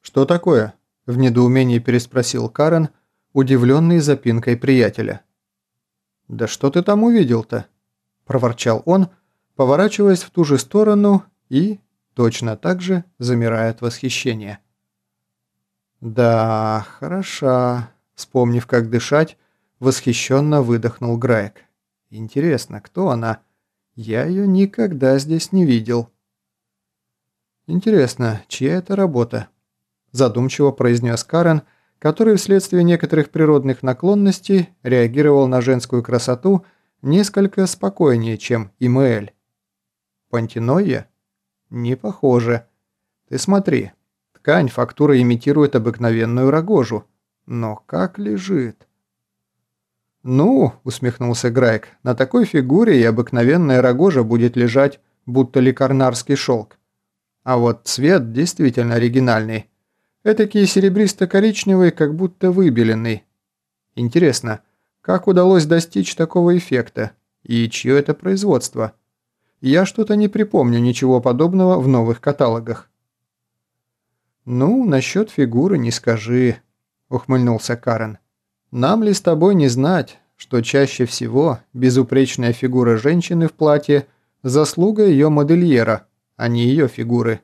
«Что такое?» – в недоумении переспросил Карен, удивленный запинкой приятеля. «Да что ты там увидел-то?» – проворчал он, поворачиваясь в ту же сторону и, точно так же, замирая от восхищения. «Да, хороша», – вспомнив, как дышать, восхищенно выдохнул Грайк. «Интересно, кто она? Я ее никогда здесь не видел». «Интересно, чья это работа?» Задумчиво произнес Карен, который вследствие некоторых природных наклонностей реагировал на женскую красоту несколько спокойнее, чем Имаэль. «Пантиноя? Не похоже. Ты смотри, ткань фактура имитирует обыкновенную рогожу, но как лежит?» «Ну», — усмехнулся Грайк, — «на такой фигуре и обыкновенная рогожа будет лежать, будто ликарнарский шелк. А вот цвет действительно оригинальный. Этакий серебристо-коричневый, как будто выбеленный. Интересно, как удалось достичь такого эффекта? И чье это производство? Я что-то не припомню ничего подобного в новых каталогах. «Ну, насчет фигуры не скажи», — ухмыльнулся Карен. «Нам ли с тобой не знать, что чаще всего безупречная фигура женщины в платье – заслуга ее модельера, а не ее фигуры?»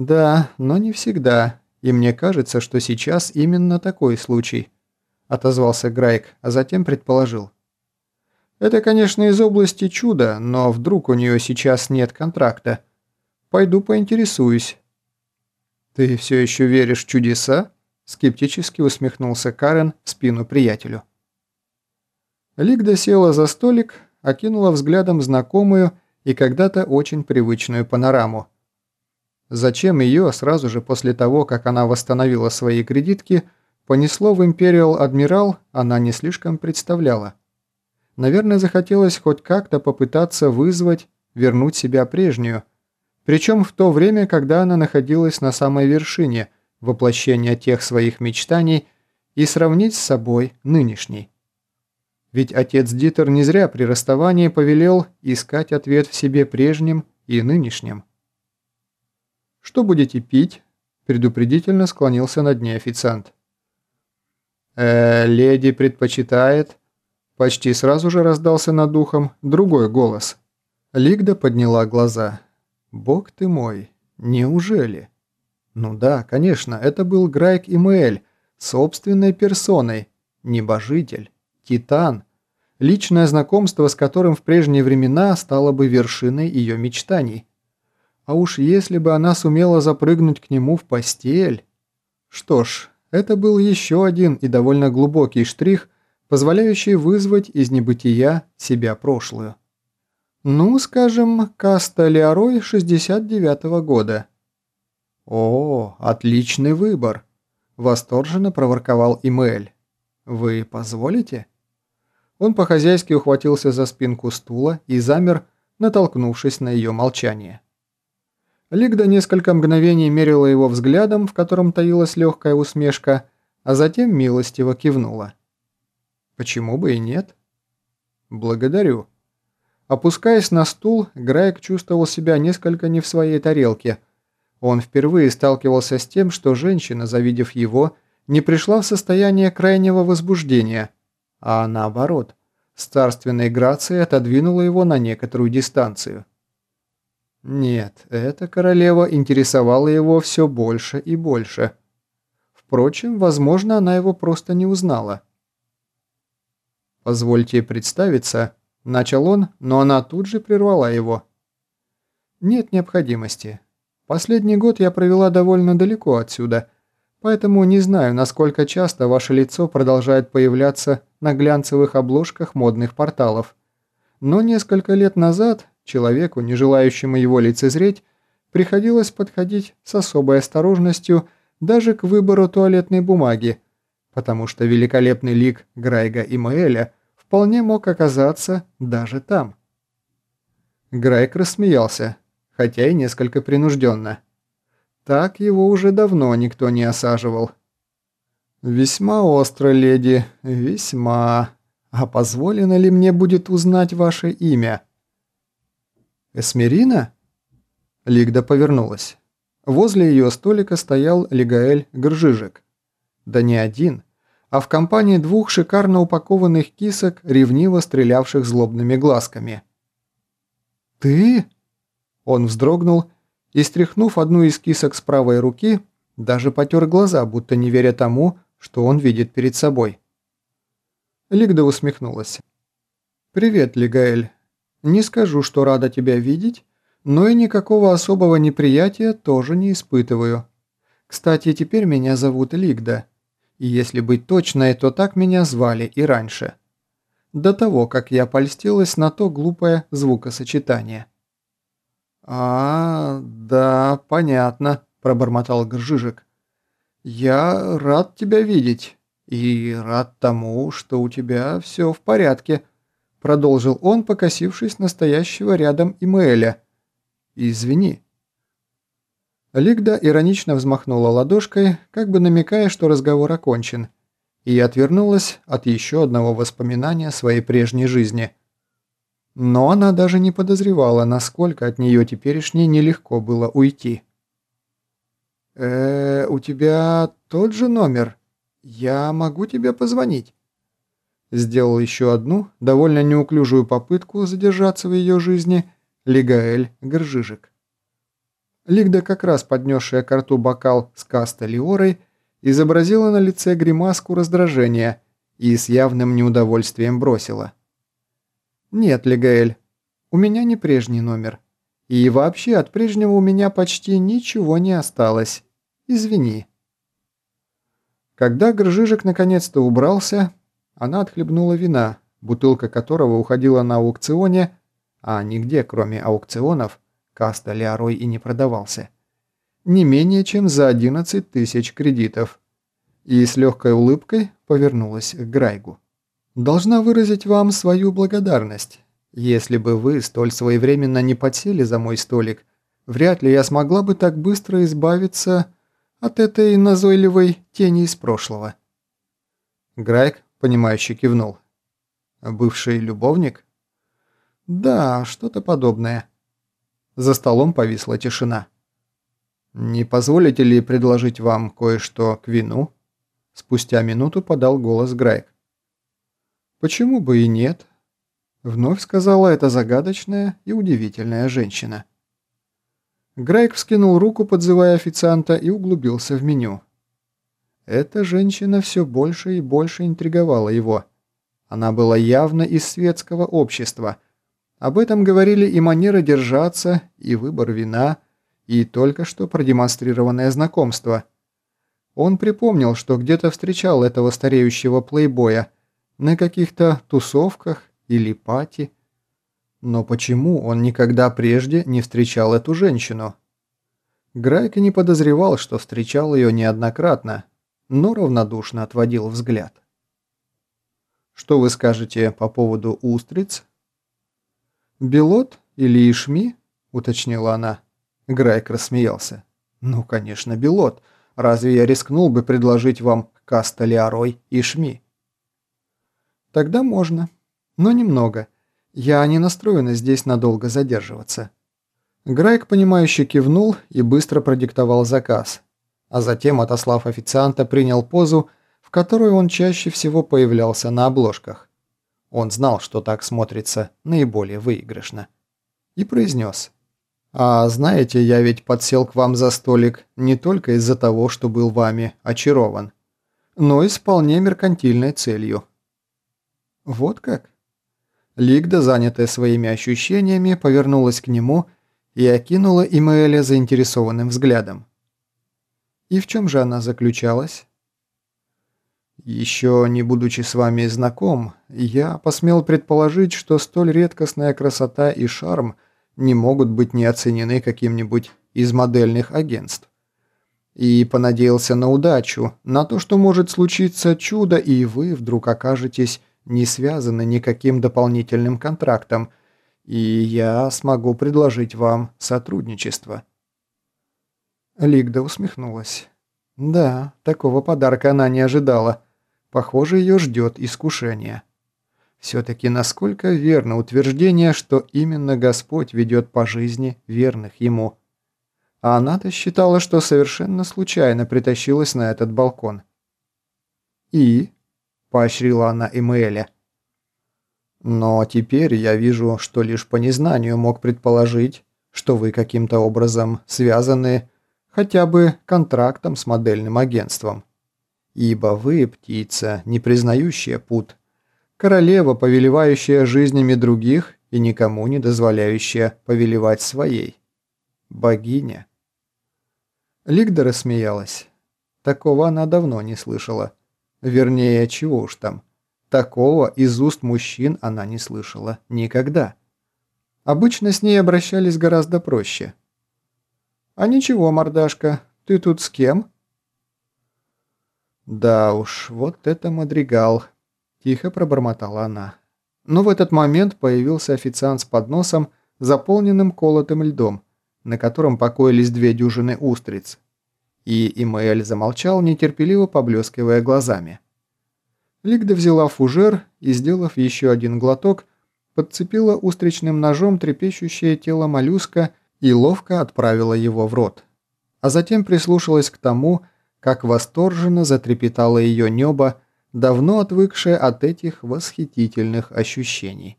«Да, но не всегда, и мне кажется, что сейчас именно такой случай», – отозвался Грайк, а затем предположил. «Это, конечно, из области чуда, но вдруг у нее сейчас нет контракта. Пойду поинтересуюсь». «Ты все еще веришь в чудеса?» – скептически усмехнулся Карен в спину приятелю. Лигда села за столик, окинула взглядом знакомую и когда-то очень привычную панораму – Зачем ее сразу же после того, как она восстановила свои кредитки, понесло в Imperial Адмирал, она не слишком представляла. Наверное, захотелось хоть как-то попытаться вызвать, вернуть себя прежнюю, причем в то время, когда она находилась на самой вершине воплощения тех своих мечтаний и сравнить с собой нынешней. Ведь отец Дитер не зря при расставании повелел искать ответ в себе прежнем и нынешнем. «Что будете пить?» – предупредительно склонился над ней официант. «Э, леди предпочитает...» Почти сразу же раздался над ухом другой голос. Лигда подняла глаза. «Бог ты мой, неужели?» Ну да, конечно, это был Грайк Имэль, собственной персоной, небожитель, титан, личное знакомство с которым в прежние времена стало бы вершиной ее мечтаний. А уж если бы она сумела запрыгнуть к нему в постель... Что ж, это был еще один и довольно глубокий штрих, позволяющий вызвать из небытия себя прошлую. Ну, скажем, каста Леорой 69-го года. «О, отличный выбор!» – восторженно проворковал Имэль. «Вы позволите?» Он по-хозяйски ухватился за спинку стула и замер, натолкнувшись на ее молчание. Лигда несколько мгновений мерила его взглядом, в котором таилась легкая усмешка, а затем милостиво кивнула. «Почему бы и нет?» «Благодарю». Опускаясь на стул, Грайк чувствовал себя несколько не в своей тарелке. Он впервые сталкивался с тем, что женщина, завидев его, не пришла в состояние крайнего возбуждения, а наоборот, с царственной грацией отодвинула его на некоторую дистанцию. Нет, эта королева интересовала его все больше и больше. Впрочем, возможно, она его просто не узнала. «Позвольте представиться», – начал он, но она тут же прервала его. «Нет необходимости. Последний год я провела довольно далеко отсюда, поэтому не знаю, насколько часто ваше лицо продолжает появляться на глянцевых обложках модных порталов. Но несколько лет назад Человеку, не желающему его лицезреть, приходилось подходить с особой осторожностью даже к выбору туалетной бумаги, потому что великолепный лик Грайга и Маэля вполне мог оказаться даже там. Грайг рассмеялся, хотя и несколько принужденно. Так его уже давно никто не осаживал. «Весьма остро, леди, весьма. А позволено ли мне будет узнать ваше имя?» «Эсмерина?» Лигда повернулась. Возле ее столика стоял Лигаэль Гржижек. Да не один, а в компании двух шикарно упакованных кисок, ревниво стрелявших злобными глазками. «Ты?» Он вздрогнул и, стряхнув одну из кисок с правой руки, даже потер глаза, будто не веря тому, что он видит перед собой. Лигда усмехнулась. «Привет, Лигаэль. Не скажу, что рада тебя видеть, но и никакого особого неприятия тоже не испытываю. Кстати, теперь меня зовут Лигда, и если быть точной, то так меня звали и раньше. До того, как я польстилась на то глупое звукосочетание». «А, да, понятно», – пробормотал Гржижик. «Я рад тебя видеть и рад тому, что у тебя все в порядке», – продолжил он, покосившись настоящего рядом Имэля. «Извини». Лигда иронично взмахнула ладошкой, как бы намекая, что разговор окончен, и отвернулась от еще одного воспоминания своей прежней жизни. Но она даже не подозревала, насколько от нее теперешней нелегко было уйти э у тебя тот же номер? Я могу тебе позвонить?» Сделал еще одну, довольно неуклюжую попытку задержаться в ее жизни Лигаэль Гржижик. Лигда, как раз поднесшая к рту бокал с Кастелиорой, изобразила на лице гримаску раздражения и с явным неудовольствием бросила. «Нет, Лигаэль, у меня не прежний номер. И вообще от прежнего у меня почти ничего не осталось. Извини». Когда Гржижик наконец-то убрался, она отхлебнула вина, бутылка которого уходила на аукционе, а нигде, кроме аукционов, Каста Леорой и не продавался, не менее чем за 11 тысяч кредитов, и с легкой улыбкой повернулась к Грайгу. «Должна выразить вам свою благодарность. Если бы вы столь своевременно не подсели за мой столик, вряд ли я смогла бы так быстро избавиться от этой назойливой тени из прошлого». Грайк, понимающе кивнул. «Бывший любовник?» «Да, что-то подобное». За столом повисла тишина. «Не позволите ли предложить вам кое-что к вину?» Спустя минуту подал голос Грайк. «Почему бы и нет?» Вновь сказала эта загадочная и удивительная женщина. Грейк вскинул руку, подзывая официанта, и углубился в меню. Эта женщина все больше и больше интриговала его. Она была явно из светского общества. Об этом говорили и манера держаться, и выбор вина, и только что продемонстрированное знакомство. Он припомнил, что где-то встречал этого стареющего плейбоя на каких-то тусовках или Пати. Но почему он никогда прежде не встречал эту женщину? Грайк не подозревал, что встречал ее неоднократно, но равнодушно отводил взгляд. «Что вы скажете по поводу устриц?» «Белот или Ишми?» – уточнила она. Грайк рассмеялся. «Ну, конечно, Белот. Разве я рискнул бы предложить вам Касталиарой и Шми?» «Тогда можно», но немного. Я не настроена здесь надолго задерживаться». Грайк, понимающе кивнул и быстро продиктовал заказ, а затем, отослав официанта, принял позу, в которой он чаще всего появлялся на обложках. Он знал, что так смотрится наиболее выигрышно. И произнес. «А знаете, я ведь подсел к вам за столик не только из-за того, что был вами очарован, но и с вполне меркантильной целью». «Вот как?» Лигда, занятая своими ощущениями, повернулась к нему и окинула Имаэля заинтересованным взглядом. И в чем же она заключалась? Еще не будучи с вами знаком, я посмел предположить, что столь редкостная красота и шарм не могут быть не оценены каким-нибудь из модельных агентств. И понадеялся на удачу, на то, что может случиться чудо, и вы вдруг окажетесь не связаны никаким дополнительным контрактом, и я смогу предложить вам сотрудничество». Лигда усмехнулась. Да, такого подарка она не ожидала. Похоже, ее ждет искушение. Все-таки насколько верно утверждение, что именно Господь ведет по жизни верных Ему. А она-то считала, что совершенно случайно притащилась на этот балкон. «И?» – поощрила она Эмуэля. «Но теперь я вижу, что лишь по незнанию мог предположить, что вы каким-то образом связаны хотя бы контрактом с модельным агентством. Ибо вы, птица, не признающая пут, королева, повелевающая жизнями других и никому не дозволяющая повелевать своей. Богиня. Лигда рассмеялась. Такого она давно не слышала. Вернее, чего уж там. Такого из уст мужчин она не слышала никогда. Обычно с ней обращались гораздо проще. «А ничего, мордашка, ты тут с кем?» «Да уж, вот это мадригал», – тихо пробормотала она. Но в этот момент появился официант с подносом, заполненным колотым льдом, на котором покоились две дюжины устриц. И Имаэль замолчал, нетерпеливо поблескивая глазами. Лигда взяла фужер и, сделав еще один глоток, подцепила устричным ножом трепещущее тело моллюска и ловко отправила его в рот. А затем прислушалась к тому, как восторженно затрепетало ее небо, давно отвыкшее от этих восхитительных ощущений.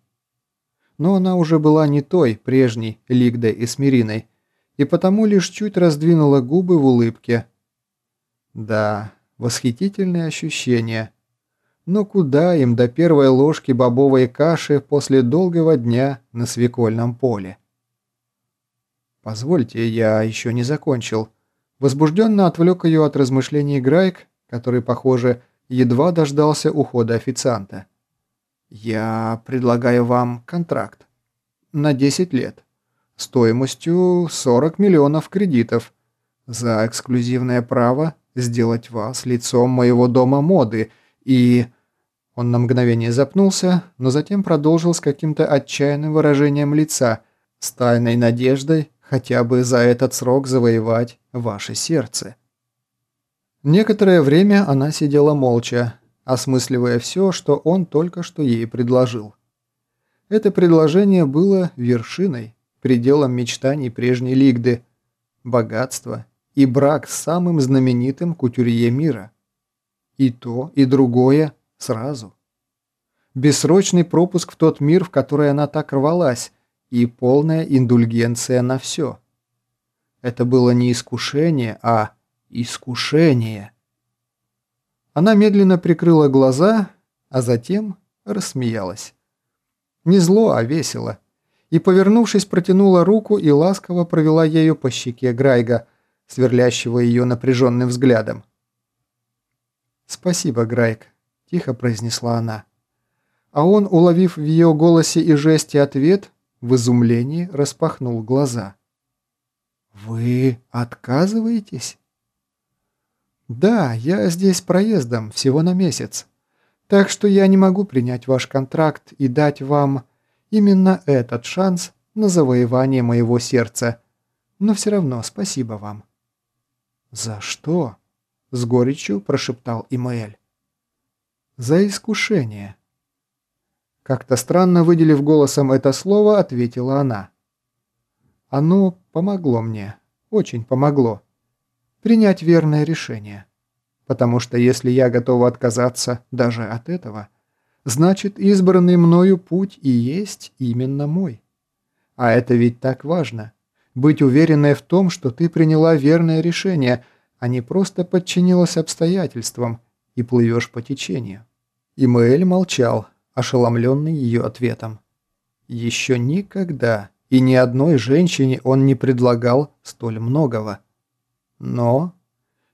Но она уже была не той, прежней, Лигдой и Смириной, и потому лишь чуть раздвинула губы в улыбке. Да, восхитительные ощущения. Но куда им до первой ложки бобовой каши после долгого дня на свекольном поле? «Позвольте, я еще не закончил». Возбужденно отвлек ее от размышлений Грайк, который, похоже, едва дождался ухода официанта. «Я предлагаю вам контракт. На 10 лет. Стоимостью 40 миллионов кредитов. За эксклюзивное право сделать вас лицом моего дома моды и...» Он на мгновение запнулся, но затем продолжил с каким-то отчаянным выражением лица, с тайной надеждой хотя бы за этот срок завоевать ваше сердце. Некоторое время она сидела молча, осмысливая все, что он только что ей предложил. Это предложение было вершиной, пределом мечтаний прежней Лигды, богатство и брак с самым знаменитым кутюрье мира. И то, и другое сразу. Бессрочный пропуск в тот мир, в который она так рвалась, и полная индульгенция на все. Это было не искушение, а искушение. Она медленно прикрыла глаза, а затем рассмеялась. Не зло, а весело. И, повернувшись, протянула руку и ласково провела ею по щеке Грайга, сверлящего ее напряженным взглядом. «Спасибо, Грайг», – тихо произнесла она. А он, уловив в ее голосе и жесте ответ, в изумлении распахнул глаза. «Вы отказываетесь?» «Да, я здесь проездом, всего на месяц. Так что я не могу принять ваш контракт и дать вам именно этот шанс на завоевание моего сердца. Но все равно спасибо вам». «За что?» – с горечью прошептал Имаэль. «За искушение». Как-то странно выделив голосом это слово, ответила она. Оно помогло мне, очень помогло. Принять верное решение. Потому что если я готова отказаться даже от этого, значит избранный мною путь и есть именно мой. А это ведь так важно. Быть уверенной в том, что ты приняла верное решение, а не просто подчинилась обстоятельствам и плывешь по течению. Имаэль молчал, ошеломленный ее ответом. Еще никогда и ни одной женщине он не предлагал столь многого. Но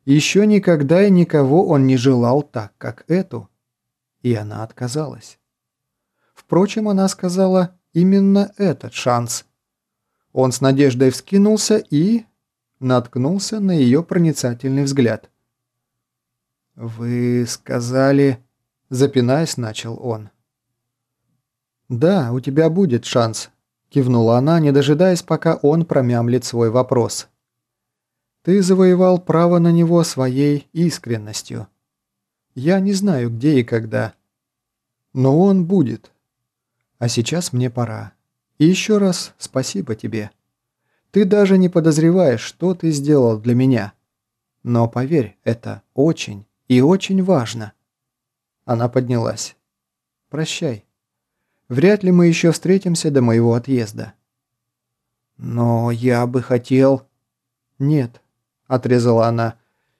еще никогда и никого он не желал так, как эту. И она отказалась. Впрочем, она сказала именно этот шанс. Он с надеждой вскинулся и наткнулся на ее проницательный взгляд. «Вы сказали...» Запинаясь, начал он. «Да, у тебя будет шанс», – кивнула она, не дожидаясь, пока он промямлит свой вопрос. «Ты завоевал право на него своей искренностью. Я не знаю, где и когда. Но он будет. А сейчас мне пора. И еще раз спасибо тебе. Ты даже не подозреваешь, что ты сделал для меня. Но поверь, это очень и очень важно». Она поднялась. «Прощай. Вряд ли мы еще встретимся до моего отъезда». «Но я бы хотел...» «Нет», — отрезала она.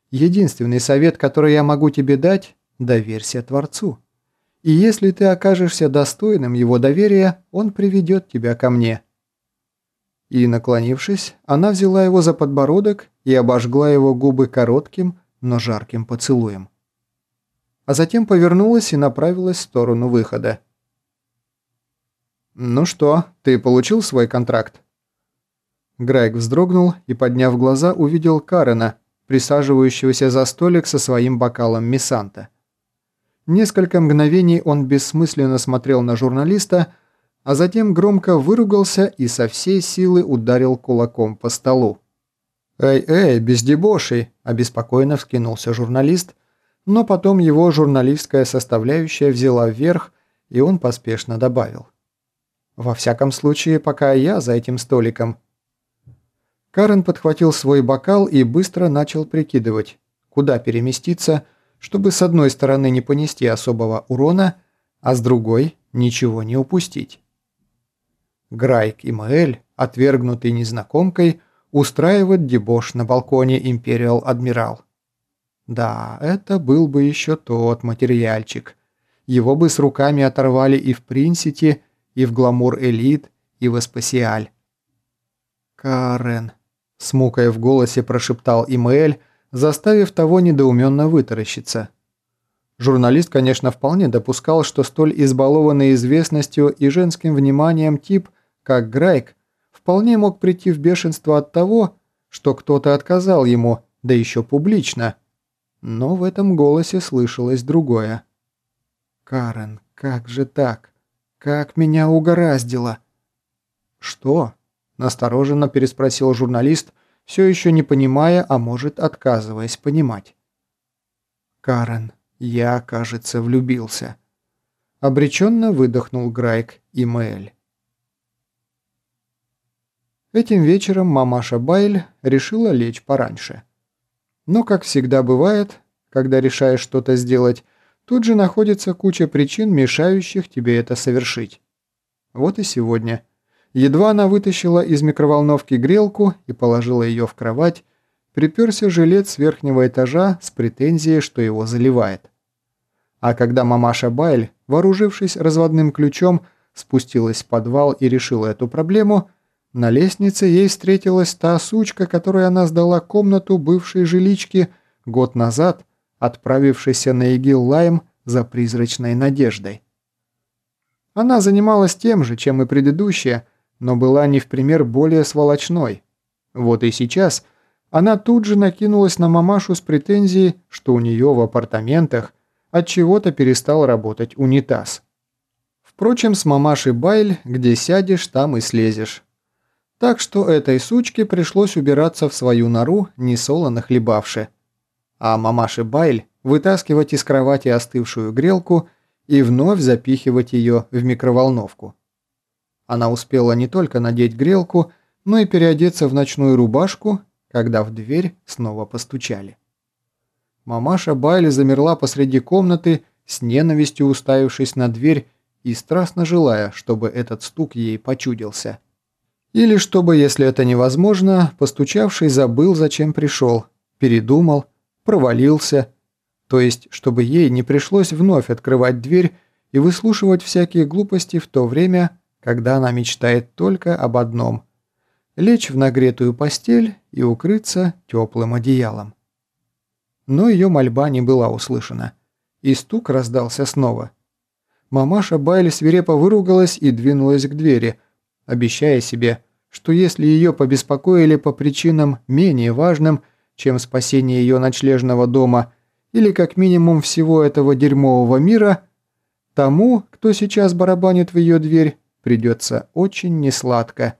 «Единственный совет, который я могу тебе дать — доверься Творцу. И если ты окажешься достойным его доверия, он приведет тебя ко мне». И, наклонившись, она взяла его за подбородок и обожгла его губы коротким, но жарким поцелуем. А затем повернулась и направилась в сторону выхода. «Ну что, ты получил свой контракт?» Грайк вздрогнул и, подняв глаза, увидел Карена, присаживающегося за столик со своим бокалом Мисанта. Несколько мгновений он бессмысленно смотрел на журналиста, а затем громко выругался и со всей силы ударил кулаком по столу. «Эй, эй, без дебошей!» – обеспокоенно вскинулся журналист, но потом его журналистская составляющая взяла вверх, и он поспешно добавил. «Во всяком случае, пока я за этим столиком», Карен подхватил свой бокал и быстро начал прикидывать, куда переместиться, чтобы с одной стороны не понести особого урона, а с другой ничего не упустить. Грайк и Маэль, отвергнутый незнакомкой, устраивают дебош на балконе Империал Адмирал. Да, это был бы еще тот материальчик. Его бы с руками оторвали и в Принсити, и в Гламур Элит, и в Эспасиаль. Карен. С мукой в голосе прошептал Имаэль, заставив того недоуменно вытаращиться. Журналист, конечно, вполне допускал, что столь избалованный известностью и женским вниманием тип, как Грайк, вполне мог прийти в бешенство от того, что кто-то отказал ему, да еще публично. Но в этом голосе слышалось другое. «Карен, как же так? Как меня угораздило?» «Что?» Настороженно переспросил журналист, все еще не понимая, а может отказываясь понимать. «Карен, я, кажется, влюбился». Обреченно выдохнул Грайк и Мээль. Этим вечером мамаша Байль решила лечь пораньше. Но, как всегда бывает, когда решаешь что-то сделать, тут же находится куча причин, мешающих тебе это совершить. Вот и сегодня – Едва она вытащила из микроволновки грелку и положила ее в кровать, приперся жилет с верхнего этажа с претензией, что его заливает. А когда мамаша Байль, вооружившись разводным ключом, спустилась в подвал и решила эту проблему, на лестнице ей встретилась та сучка, которой она сдала комнату бывшей жилички год назад, отправившейся на ИГИЛ Лайм за призрачной надеждой. Она занималась тем же, чем и предыдущая, но была не в пример более сволочной. Вот и сейчас она тут же накинулась на мамашу с претензией, что у нее в апартаментах от чего-то перестал работать унитаз. Впрочем, с мамашей Байль, где сядешь, там и слезешь. Так что этой сучке пришлось убираться в свою нору, несолоно хлебавши. А мамаше Байль вытаскивать из кровати остывшую грелку и вновь запихивать ее в микроволновку. Она успела не только надеть грелку, но и переодеться в ночную рубашку, когда в дверь снова постучали. Мамаша Байли замерла посреди комнаты, с ненавистью уставившись на дверь и страстно желая, чтобы этот стук ей почудился. Или чтобы, если это невозможно, постучавший забыл, зачем пришел, передумал, провалился, то есть, чтобы ей не пришлось вновь открывать дверь и выслушивать всякие глупости в то время, когда она мечтает только об одном – лечь в нагретую постель и укрыться теплым одеялом. Но ее мольба не была услышана, и стук раздался снова. Мамаша Байли свирепо выругалась и двинулась к двери, обещая себе, что если ее побеспокоили по причинам менее важным, чем спасение ее ночлежного дома или как минимум всего этого дерьмового мира, тому, кто сейчас барабанит в ее дверь, придется очень несладко.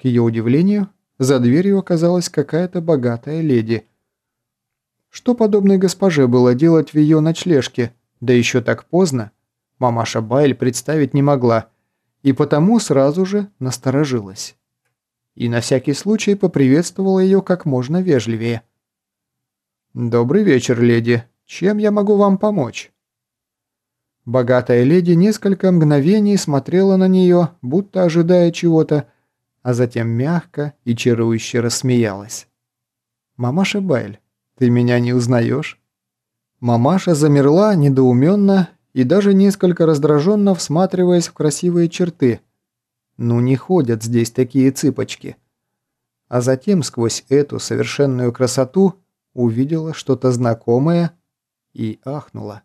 К ее удивлению, за дверью оказалась какая-то богатая леди. Что подобной госпоже было делать в ее ночлежке, да еще так поздно, мамаша Байль представить не могла, и потому сразу же насторожилась. И на всякий случай поприветствовала ее как можно вежливее. «Добрый вечер, леди. Чем я могу вам помочь?» Богатая леди несколько мгновений смотрела на нее, будто ожидая чего-то, а затем мягко и чарующе рассмеялась. «Мамаша Байль, ты меня не узнаешь?» Мамаша замерла недоуменно и даже несколько раздраженно всматриваясь в красивые черты. Ну не ходят здесь такие цыпочки. А затем сквозь эту совершенную красоту увидела что-то знакомое и ахнула.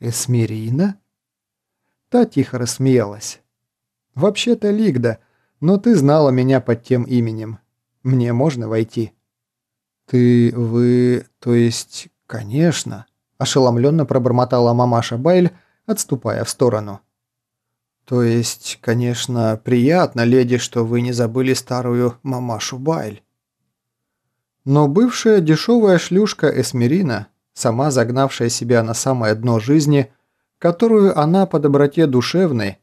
«Эсмерина?» Та тихо рассмеялась. «Вообще-то Лигда, но ты знала меня под тем именем. Мне можно войти?» «Ты... вы... то есть... конечно...» ошеломленно пробормотала мамаша Байль, отступая в сторону. «То есть, конечно, приятно, леди, что вы не забыли старую мамашу Байль». Но бывшая дешевая шлюшка Эсмерина сама загнавшая себя на самое дно жизни, которую она по доброте душевной,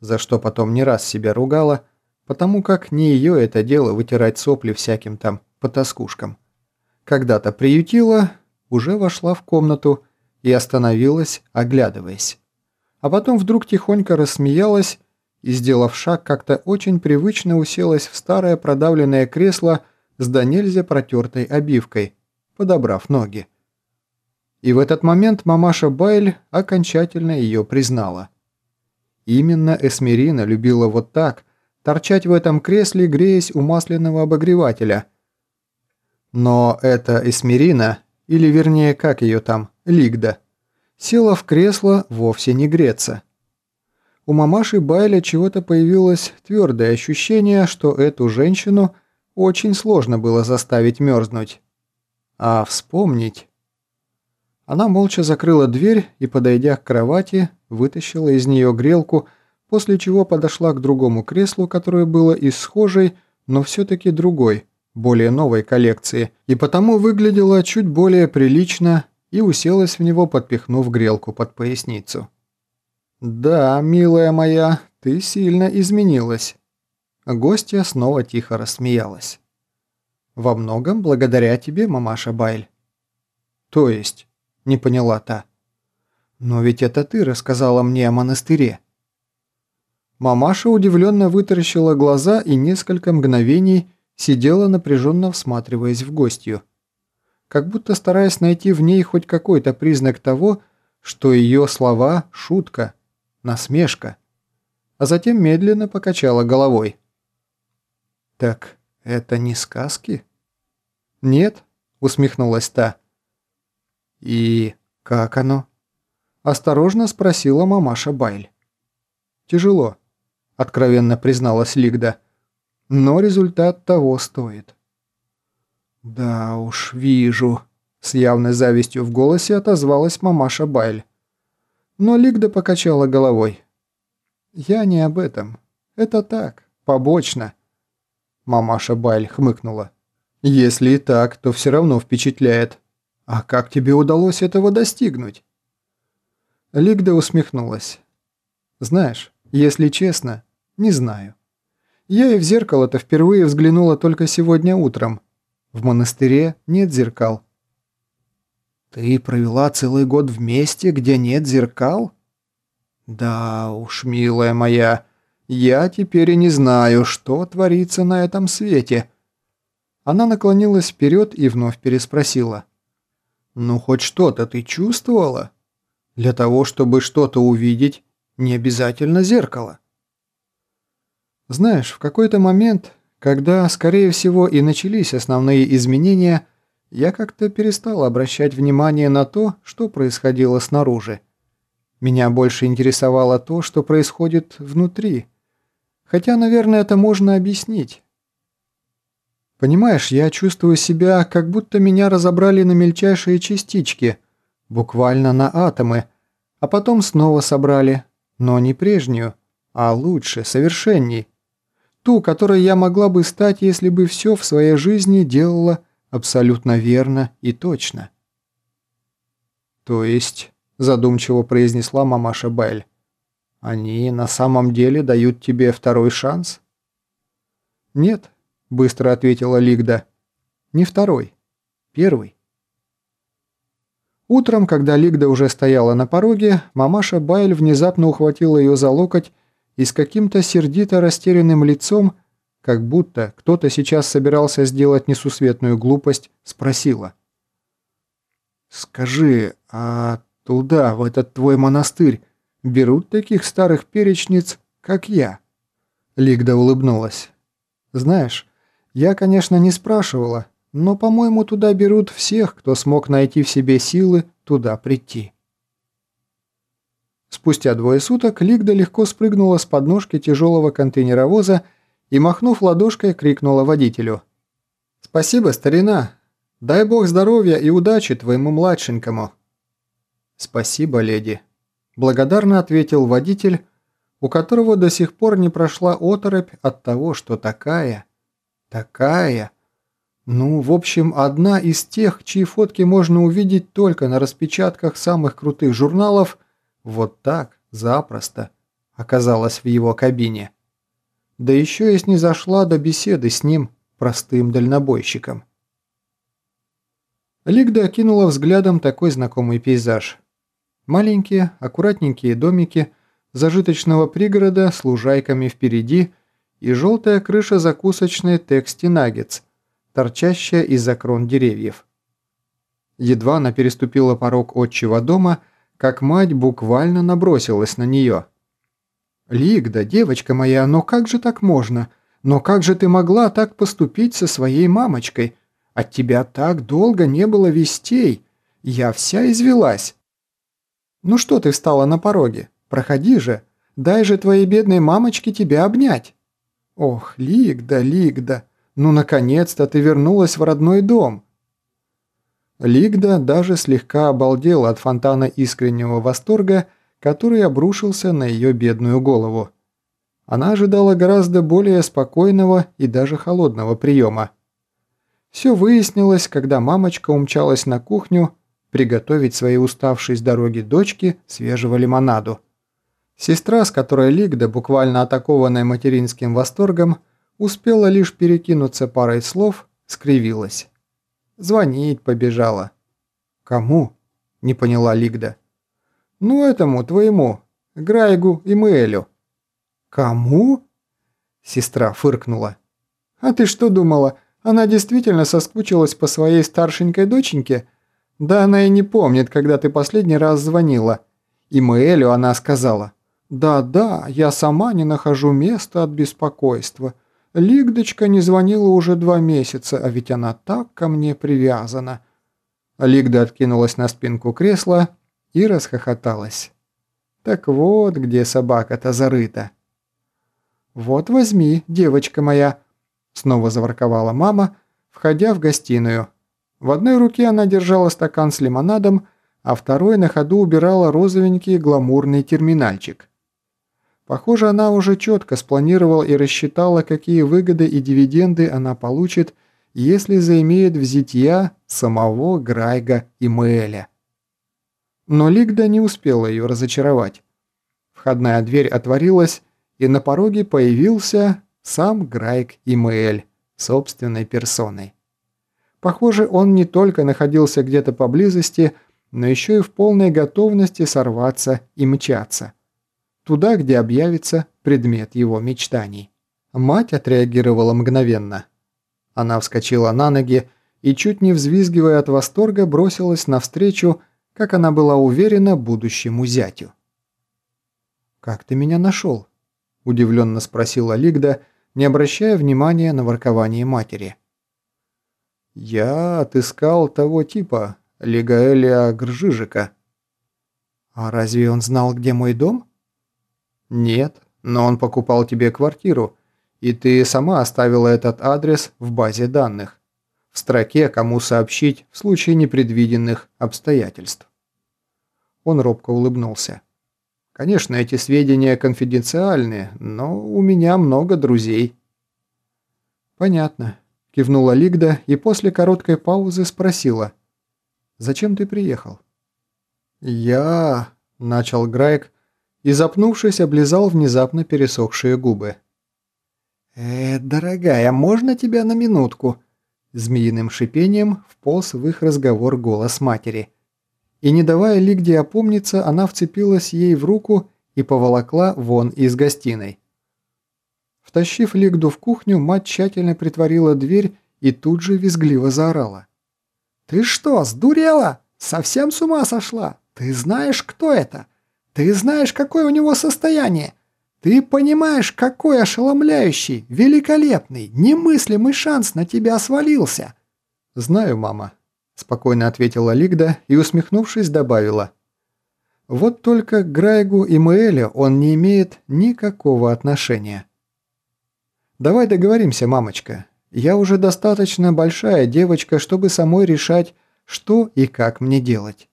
за что потом не раз себя ругала, потому как не ее это дело вытирать сопли всяким там потаскушкам. Когда-то приютила, уже вошла в комнату и остановилась, оглядываясь. А потом вдруг тихонько рассмеялась и, сделав шаг, как-то очень привычно уселась в старое продавленное кресло с до нельзя протертой обивкой, подобрав ноги. И в этот момент мамаша Байль окончательно ее признала. Именно Эсмерина любила вот так, торчать в этом кресле, греясь у масляного обогревателя. Но эта Эсмерина, или вернее, как ее там, Лигда, села в кресло вовсе не греться. У мамаши Байля чего-то появилось твердое ощущение, что эту женщину очень сложно было заставить мерзнуть. А вспомнить... Она молча закрыла дверь и, подойдя к кровати, вытащила из нее грелку, после чего подошла к другому креслу, которое было из схожей, но все-таки другой, более новой коллекции, и потому выглядело чуть более прилично и уселась в него, подпихнув грелку под поясницу. «Да, милая моя, ты сильно изменилась». Гостья снова тихо рассмеялась. «Во многом благодаря тебе, мамаша Байль». «То есть?» не поняла та. «Но ведь это ты рассказала мне о монастыре». Мамаша удивленно вытаращила глаза и несколько мгновений сидела напряженно всматриваясь в гостью. Как будто стараясь найти в ней хоть какой-то признак того, что ее слова – шутка, насмешка. А затем медленно покачала головой. «Так это не сказки?» «Нет», – усмехнулась та. «И как оно?» – осторожно спросила мамаша Байль. «Тяжело», – откровенно призналась Лигда. «Но результат того стоит». «Да уж, вижу», – с явной завистью в голосе отозвалась мамаша Байль. Но Лигда покачала головой. «Я не об этом. Это так, побочно». Мамаша Байль хмыкнула. «Если и так, то все равно впечатляет. «А как тебе удалось этого достигнуть?» Лигда усмехнулась. «Знаешь, если честно, не знаю. Я и в зеркало-то впервые взглянула только сегодня утром. В монастыре нет зеркал». «Ты провела целый год вместе, где нет зеркал?» «Да уж, милая моя, я теперь и не знаю, что творится на этом свете». Она наклонилась вперед и вновь переспросила. «Ну, хоть что-то ты чувствовала? Для того, чтобы что-то увидеть, не обязательно зеркало». Знаешь, в какой-то момент, когда, скорее всего, и начались основные изменения, я как-то перестал обращать внимание на то, что происходило снаружи. Меня больше интересовало то, что происходит внутри. Хотя, наверное, это можно объяснить. Понимаешь, я чувствую себя, как будто меня разобрали на мельчайшие частички, буквально на атомы, а потом снова собрали, но не прежнюю, а лучше, совершенней. Ту, которой я могла бы стать, если бы все в своей жизни делала абсолютно верно и точно. То есть, задумчиво произнесла мамаша Белль, они на самом деле дают тебе второй шанс? «Нет», – быстро ответила Лигда. «Не второй. Первый». Утром, когда Лигда уже стояла на пороге, мамаша Байль внезапно ухватила ее за локоть и с каким-то сердито растерянным лицом, как будто кто-то сейчас собирался сделать несусветную глупость, спросила. «Скажи, а туда, в этот твой монастырь, берут таких старых перечниц, как я?» Лигда улыбнулась. «Знаешь, я, конечно, не спрашивала, но, по-моему, туда берут всех, кто смог найти в себе силы туда прийти». Спустя двое суток Лигда легко спрыгнула с подножки тяжелого контейнеровоза и, махнув ладошкой, крикнула водителю. «Спасибо, старина! Дай бог здоровья и удачи твоему младшенькому!» «Спасибо, леди!» – благодарно ответил водитель, у которого до сих пор не прошла оторопь от того, что такая, такая... Ну, в общем, одна из тех, чьи фотки можно увидеть только на распечатках самых крутых журналов – вот так, запросто, оказалась в его кабине. Да еще и снизошла до беседы с ним, простым дальнобойщиком. Лигда окинула взглядом такой знакомый пейзаж. Маленькие, аккуратненькие домики зажиточного пригорода с лужайками впереди и желтая крыша закусочной Тексти Наггетс, торчащая из-за крон деревьев. Едва она переступила порог отчего дома – как мать буквально набросилась на нее. «Лигда, девочка моя, но как же так можно? Но как же ты могла так поступить со своей мамочкой? От тебя так долго не было вестей. Я вся извелась». «Ну что ты встала на пороге? Проходи же. Дай же твоей бедной мамочке тебя обнять». «Ох, Лигда, Лигда, ну наконец-то ты вернулась в родной дом. Лигда даже слегка обалдела от фонтана искреннего восторга, который обрушился на ее бедную голову. Она ожидала гораздо более спокойного и даже холодного приема. Все выяснилось, когда мамочка умчалась на кухню приготовить своей уставшей с дороги дочке свежего лимонаду. Сестра, с которой Лигда, буквально атакованная материнским восторгом, успела лишь перекинуться парой слов, скривилась. Звонить побежала. Кому? Не поняла Лигда. Ну этому, твоему, Грайгу и Мээлю. Кому? Сестра фыркнула. А ты что думала, она действительно соскучилась по своей старшенькой доченьке? Да она и не помнит, когда ты последний раз звонила. И Мээлю она сказала. «Да-да, я сама не нахожу места от беспокойства. Лигдочка не звонила уже два месяца, а ведь она так ко мне привязана». Лигда откинулась на спинку кресла и расхохоталась. «Так вот, где собака-то зарыта». «Вот возьми, девочка моя», — снова заворковала мама, входя в гостиную. В одной руке она держала стакан с лимонадом, а второй на ходу убирала розовенький гламурный терминальчик. Похоже, она уже четко спланировала и рассчитала, какие выгоды и дивиденды она получит, если заимеет в зитья самого Грайга и Мээля. Но Лигда не успела ее разочаровать. Входная дверь отворилась, и на пороге появился сам Грайг и Мээль собственной персоной. Похоже, он не только находился где-то поблизости, но еще и в полной готовности сорваться и мчаться туда, где объявится предмет его мечтаний. Мать отреагировала мгновенно. Она вскочила на ноги и, чуть не взвизгивая от восторга, бросилась навстречу, как она была уверена, будущему зятю. «Как ты меня нашел?» – удивленно спросила Лигда, не обращая внимания на воркование матери. «Я отыскал того типа, Лигаэля Гржижика». «А разве он знал, где мой дом?» «Нет, но он покупал тебе квартиру, и ты сама оставила этот адрес в базе данных, в строке «Кому сообщить в случае непредвиденных обстоятельств». Он робко улыбнулся. «Конечно, эти сведения конфиденциальны, но у меня много друзей». «Понятно», – кивнула Лигда и после короткой паузы спросила. «Зачем ты приехал?» «Я...» – начал Грайк, и, запнувшись, облизал внезапно пересохшие губы. «Э, дорогая, можно тебя на минутку?» Змеиным шипением вполз в их разговор голос матери. И не давая Лигде опомниться, она вцепилась ей в руку и поволокла вон из гостиной. Втащив Лигду в кухню, мать тщательно притворила дверь и тут же визгливо заорала. «Ты что, сдурела? Совсем с ума сошла? Ты знаешь, кто это? Ты знаешь, какое у него состояние? Ты понимаешь, какой ошеломляющий, великолепный, немыслимый шанс на тебя свалился?» «Знаю, мама», – спокойно ответила Лигда и, усмехнувшись, добавила. «Вот только к Грайгу и Мээле он не имеет никакого отношения». «Давай договоримся, мамочка. Я уже достаточно большая девочка, чтобы самой решать, что и как мне делать».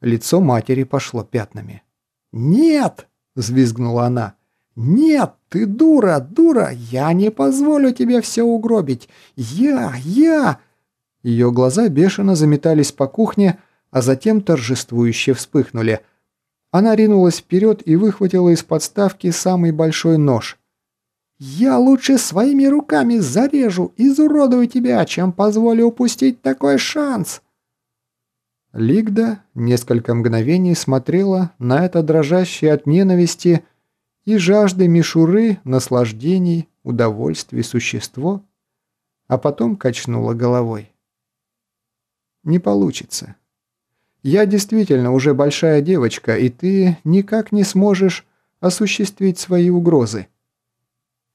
Лицо матери пошло пятнами. «Нет!» – взвизгнула она. «Нет, ты дура, дура! Я не позволю тебе все угробить! Я, я!» Ее глаза бешено заметались по кухне, а затем торжествующе вспыхнули. Она ринулась вперед и выхватила из подставки самый большой нож. «Я лучше своими руками зарежу, изуродую тебя, чем позволю упустить такой шанс!» Лигда несколько мгновений смотрела на это дрожащее от ненависти и жажды мишуры, наслаждений, удовольствий существо, а потом качнула головой. «Не получится. Я действительно уже большая девочка, и ты никак не сможешь осуществить свои угрозы».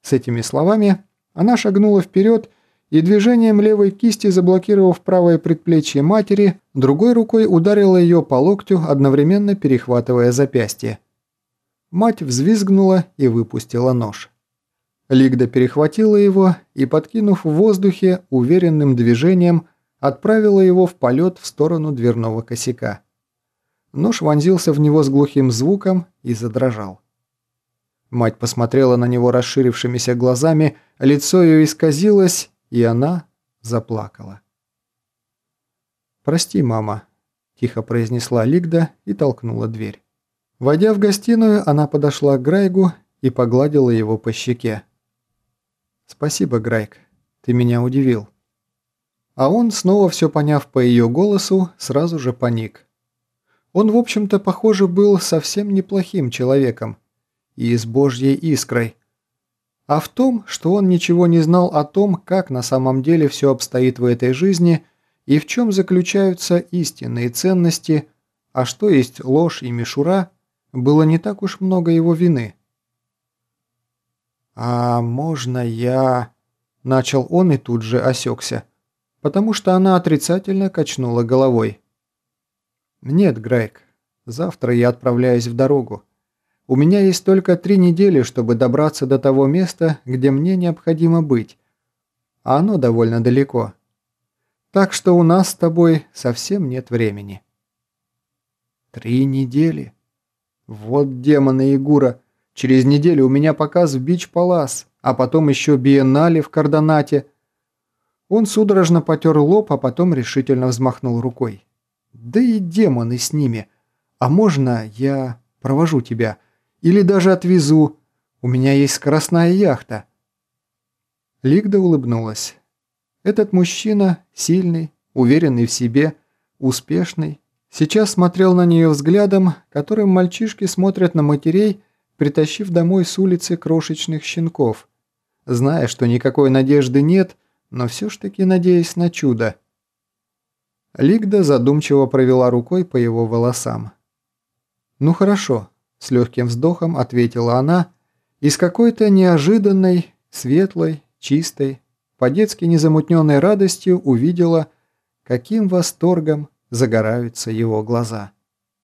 С этими словами она шагнула вперед и движением левой кисти, заблокировав правое предплечье матери, другой рукой ударила ее по локтю, одновременно перехватывая запястье. Мать взвизгнула и выпустила нож. Лигда перехватила его и, подкинув в воздухе уверенным движением, отправила его в полет в сторону дверного косяка. Нож вонзился в него с глухим звуком и задрожал. Мать посмотрела на него расширившимися глазами, лицо ее исказилось, и она заплакала. «Прости, мама», – тихо произнесла Лигда и толкнула дверь. Войдя в гостиную, она подошла к Грайгу и погладила его по щеке. «Спасибо, Грайг, ты меня удивил». А он, снова все поняв по ее голосу, сразу же паник. Он, в общем-то, похоже, был совсем неплохим человеком, и с Божьей искрой. А в том, что он ничего не знал о том, как на самом деле все обстоит в этой жизни и в чем заключаются истинные ценности, а что есть ложь и мишура, было не так уж много его вины. «А можно я...» – начал он и тут же осекся, потому что она отрицательно качнула головой. «Нет, Грейк, завтра я отправляюсь в дорогу. У меня есть только три недели, чтобы добраться до того места, где мне необходимо быть. А оно довольно далеко. Так что у нас с тобой совсем нет времени. Три недели? Вот демоны Игура. Через неделю у меня показ в Бич-Палас, а потом еще биеннале в Кардонате. Он судорожно потер лоб, а потом решительно взмахнул рукой. Да и демоны с ними. А можно я провожу тебя? Или даже отвезу. У меня есть скоростная яхта». Лигда улыбнулась. Этот мужчина, сильный, уверенный в себе, успешный, сейчас смотрел на нее взглядом, которым мальчишки смотрят на матерей, притащив домой с улицы крошечных щенков, зная, что никакой надежды нет, но все ж таки надеясь на чудо. Лигда задумчиво провела рукой по его волосам. «Ну хорошо, с легким вздохом ответила она и с какой-то неожиданной, светлой, чистой, по-детски незамутненной радостью увидела, каким восторгом загораются его глаза.